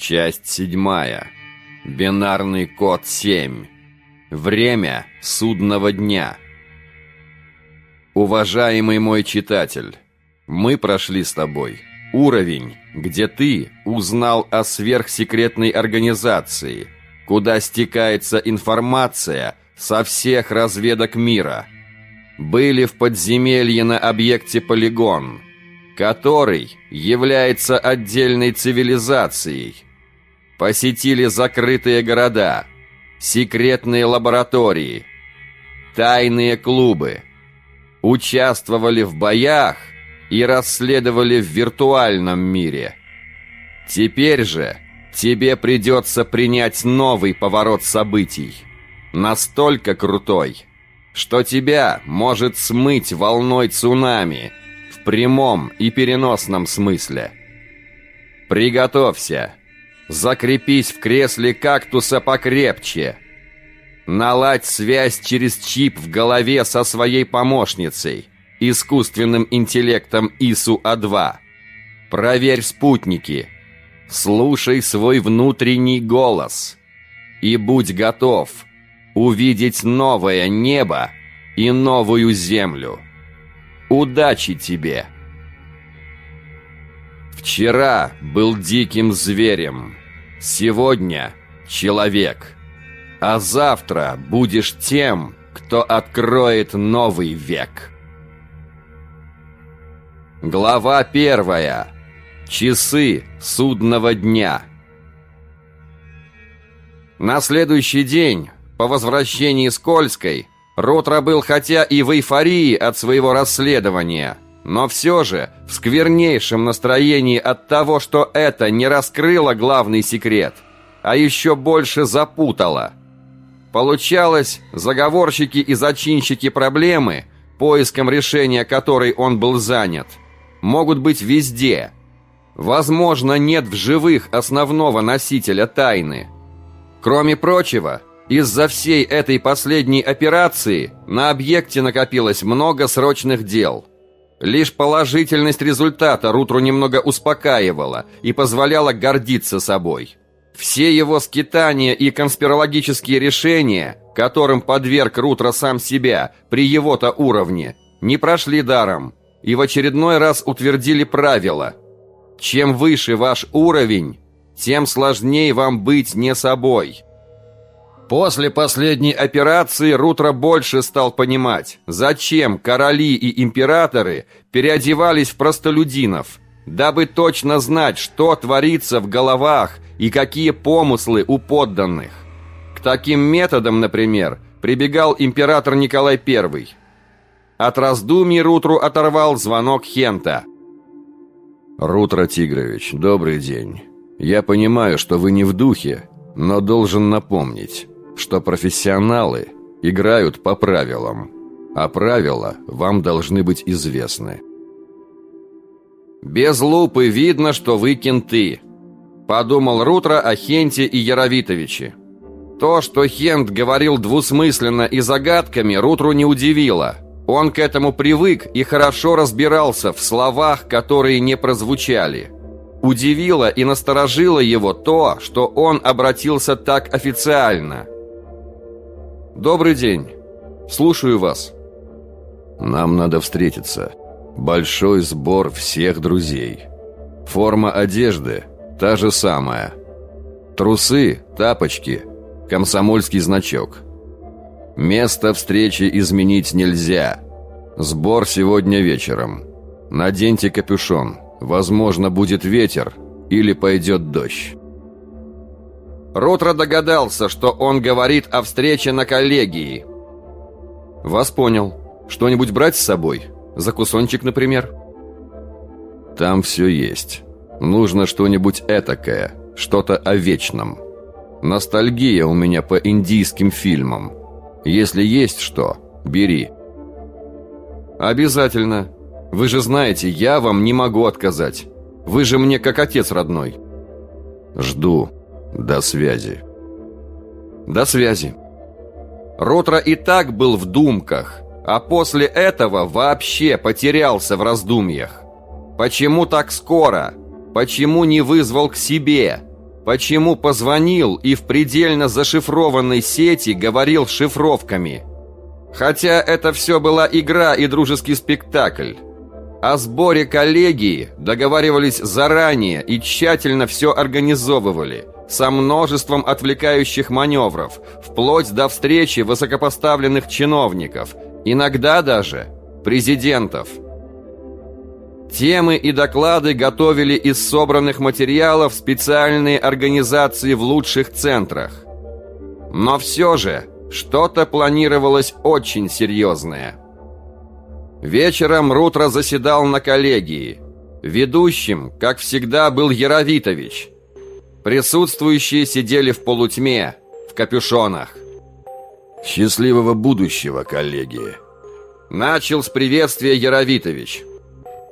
Часть седьмая. Бинарный код 7. Время судного дня. Уважаемый мой читатель, мы прошли с тобой уровень, где ты узнал о сверхсекретной организации, куда стекается информация со всех разведок мира. Были в подземелье на объекте «Полигон», который является отдельной цивилизацией – посетили закрытые города, секретные лаборатории, тайные клубы, участвовали в боях и расследовали в виртуальном мире. Теперь же тебе придется принять новый поворот событий, настолько крутой, что тебя может смыть волной цунами в прямом и переносном смысле. Приготовься! Закрепись в кресле кактуса покрепче. Наладь связь через чип в голове со своей помощницей, искусственным интеллектом ИСУ-А2. Проверь спутники. Слушай свой внутренний голос. И будь готов увидеть новое небо и новую землю. Удачи тебе! Вчера был диким зверем. Сегодня человек. А завтра будешь тем, кто откроет новый век. Глава первая. Часы судного дня. На следующий день, по возвращении с Кольской, Ротро был хотя и в эйфории от своего расследования – но все же в сквернейшем настроении от того, что это не раскрыло главный секрет, а еще больше запутало. Получалось, заговорщики и зачинщики проблемы, поиском решения которой он был занят, могут быть везде. Возможно, нет в живых основного носителя тайны. Кроме прочего, из-за всей этой последней операции на объекте накопилось много срочных дел – Лишь положительность результата Рутру немного успокаивала и позволяла гордиться собой. Все его скитания и конспирологические решения, которым подверг Рутро сам себя при его-то уровне, не прошли даром и в очередной раз утвердили правило. Чем выше ваш уровень, тем сложнее вам быть не собой – После последней операции Рутро больше стал понимать, зачем короли и императоры переодевались в простолюдинов, дабы точно знать, что творится в головах и какие помыслы у подданных. К таким методам, например, прибегал император Николай I. От раздумий Рутру оторвал звонок Хента. «Рутро Тигрович, добрый день. Я понимаю, что вы не в духе, но должен напомнить» что профессионалы играют по правилам, а правила вам должны быть известны. «Без лупы видно, что вы кенты», — подумал Рутро о Хенте и Яровитовиче. То, что Хент говорил двусмысленно и загадками, Рутру не удивило. Он к этому привык и хорошо разбирался в словах, которые не прозвучали. Удивило и насторожило его то, что он обратился так официально. «Добрый день. Слушаю вас». «Нам надо встретиться. Большой сбор всех друзей. Форма одежды та же самая. Трусы, тапочки, комсомольский значок. Место встречи изменить нельзя. Сбор сегодня вечером. Наденьте капюшон. Возможно, будет ветер или пойдет дождь. Ротро догадался, что он говорит о встрече на коллегии. «Вас понял. Что-нибудь брать с собой? Закусончик, например?» «Там все есть. Нужно что-нибудь этакое, что-то о вечном. Ностальгия у меня по индийским фильмам. Если есть что, бери». «Обязательно. Вы же знаете, я вам не могу отказать. Вы же мне как отец родной». «Жду». До связи. До связи. Ротро и так был в думках, а после этого вообще потерялся в раздумьях. Почему так скоро? Почему не вызвал к себе? почему позвонил и в предельно зашифрованной сети говорил шифровками. Хотя это все была игра и дружеский спектакль. О сборе коллегии договаривались заранее и тщательно все организовывали, со множеством отвлекающих маневров, вплоть до встречи высокопоставленных чиновников, иногда даже президентов. Темы и доклады готовили из собранных материалов специальные организации в лучших центрах. Но все же что-то планировалось очень серьезное – Вечером Рутро заседал на коллегии. Ведущим, как всегда, был Яровитович. Присутствующие сидели в полутьме, в капюшонах. «Счастливого будущего, коллеги!» Начал с приветствия Яровитович.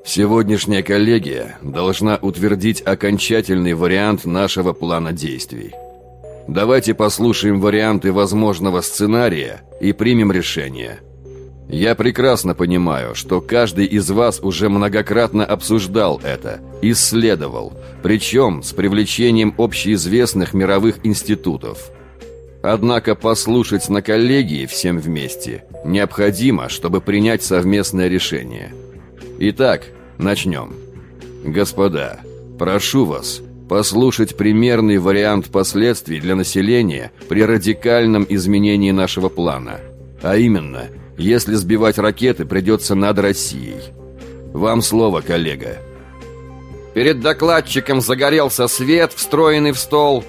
Сегодняшняя коллегия должна утвердить окончательный вариант нашего плана действий. Давайте послушаем варианты возможного сценария и примем решение – я прекрасно понимаю, что каждый из вас уже многократно обсуждал это, исследовал, причем с привлечением общеизвестных мировых институтов. Однако послушать на коллегии всем вместе необходимо, чтобы принять совместное решение. Итак, начнем. Господа, прошу вас послушать примерный вариант последствий для населения при радикальном изменении нашего плана, а именно – если сбивать ракеты, придется над Россией. Вам слово, коллега. Перед докладчиком загорелся свет, встроенный в стол.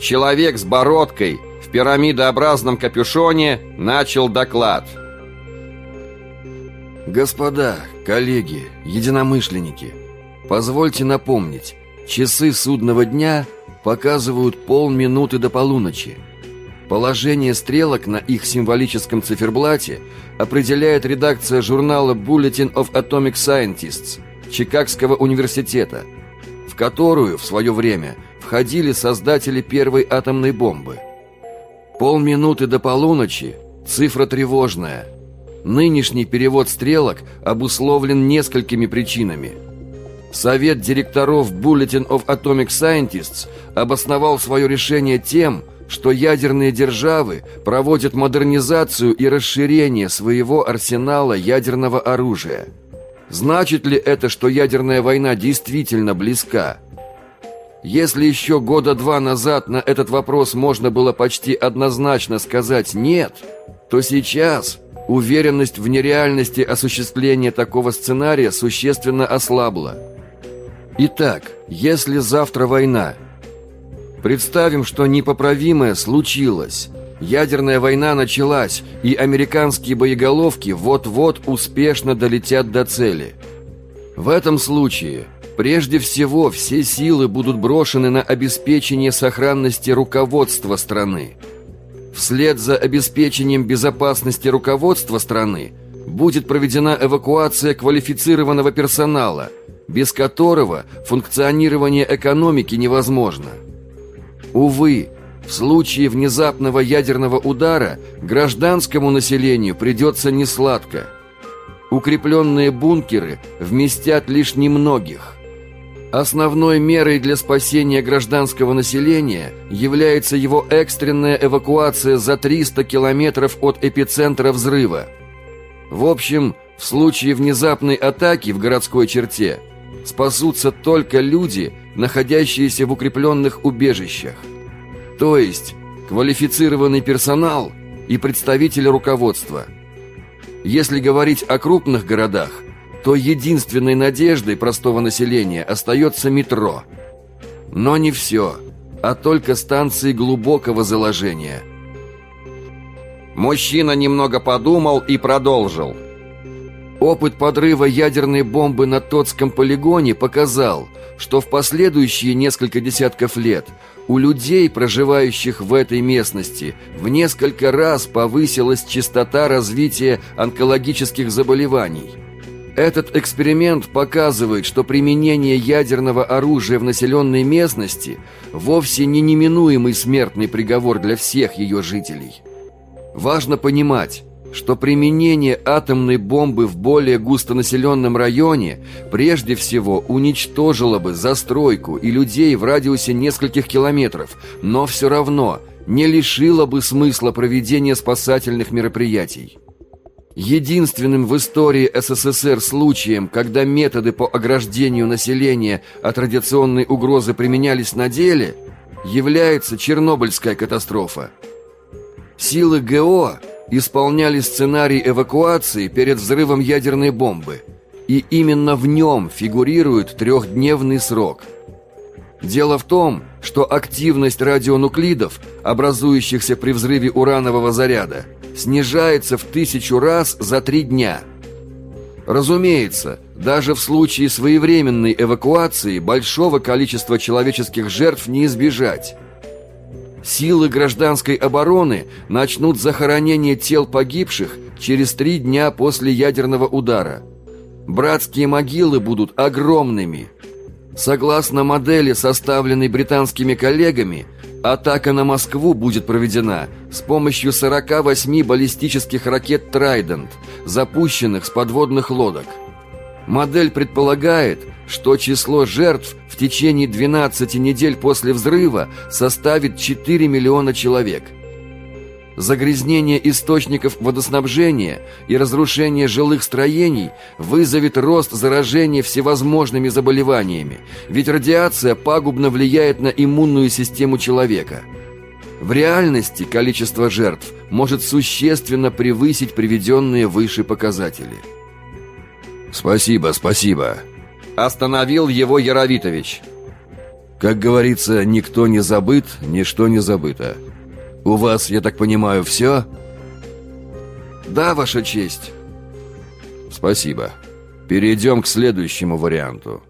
Человек с бородкой в пирамидообразном капюшоне начал доклад. Господа, коллеги, единомышленники, позвольте напомнить, часы судного дня показывают полминуты до полуночи. Положение стрелок на их символическом циферблате определяет редакция журнала Bulletin of Atomic Scientists Чикагского университета, в которую в свое время входили создатели первой атомной бомбы. Полминуты до полуночи – цифра тревожная. Нынешний перевод стрелок обусловлен несколькими причинами. Совет директоров Bulletin of Atomic Scientists обосновал свое решение тем, что ядерные державы проводят модернизацию и расширение своего арсенала ядерного оружия. Значит ли это, что ядерная война действительно близка? Если еще года два назад на этот вопрос можно было почти однозначно сказать «нет», то сейчас уверенность в нереальности осуществления такого сценария существенно ослабла. Итак, если завтра война – Представим, что непоправимое случилось. Ядерная война началась, и американские боеголовки вот-вот успешно долетят до цели. В этом случае, прежде всего, все силы будут брошены на обеспечение сохранности руководства страны. Вслед за обеспечением безопасности руководства страны будет проведена эвакуация квалифицированного персонала, без которого функционирование экономики невозможно. Увы, в случае внезапного ядерного удара гражданскому населению придется несладко. Укрепленные бункеры вместят лишь немногих. Основной мерой для спасения гражданского населения является его экстренная эвакуация за 300 километров от эпицентра взрыва. В общем, в случае внезапной атаки в городской черте спасутся только люди, находящиеся в укрепленных убежищах. То есть квалифицированный персонал и представители руководства. Если говорить о крупных городах, то единственной надеждой простого населения остается метро. Но не все, а только станции глубокого заложения. Мужчина немного подумал и продолжил – Опыт подрыва ядерной бомбы на Тотском полигоне показал, что в последующие несколько десятков лет у людей, проживающих в этой местности, в несколько раз повысилась частота развития онкологических заболеваний. Этот эксперимент показывает, что применение ядерного оружия в населенной местности вовсе не неминуемый смертный приговор для всех ее жителей. Важно понимать, что применение атомной бомбы в более густонаселенном районе прежде всего уничтожило бы застройку и людей в радиусе нескольких километров, но все равно не лишило бы смысла проведения спасательных мероприятий. Единственным в истории СССР случаем, когда методы по ограждению населения от радиационной угрозы применялись на деле, является Чернобыльская катастрофа. Силы ГО исполняли сценарий эвакуации перед взрывом ядерной бомбы, и именно в нем фигурирует трехдневный срок. Дело в том, что активность радионуклидов, образующихся при взрыве уранового заряда, снижается в тысячу раз за три дня. Разумеется, даже в случае своевременной эвакуации большого количества человеческих жертв не избежать. Силы гражданской обороны начнут захоронение тел погибших через три дня после ядерного удара. Братские могилы будут огромными. Согласно модели, составленной британскими коллегами, Атака на Москву будет проведена с помощью 48 баллистических ракет «Трайдент», запущенных с подводных лодок. Модель предполагает, что число жертв в течение 12 недель после взрыва составит 4 миллиона человек – Загрязнение источников водоснабжения и разрушение жилых строений вызовет рост заражения всевозможными заболеваниями, ведь радиация пагубно влияет на иммунную систему человека. В реальности количество жертв может существенно превысить приведенные выше показатели. «Спасибо, спасибо», — остановил его Яровитович. «Как говорится, никто не забыт, ничто не забыто». У вас, я так понимаю, все?» «Да, Ваша честь». «Спасибо. Перейдем к следующему варианту».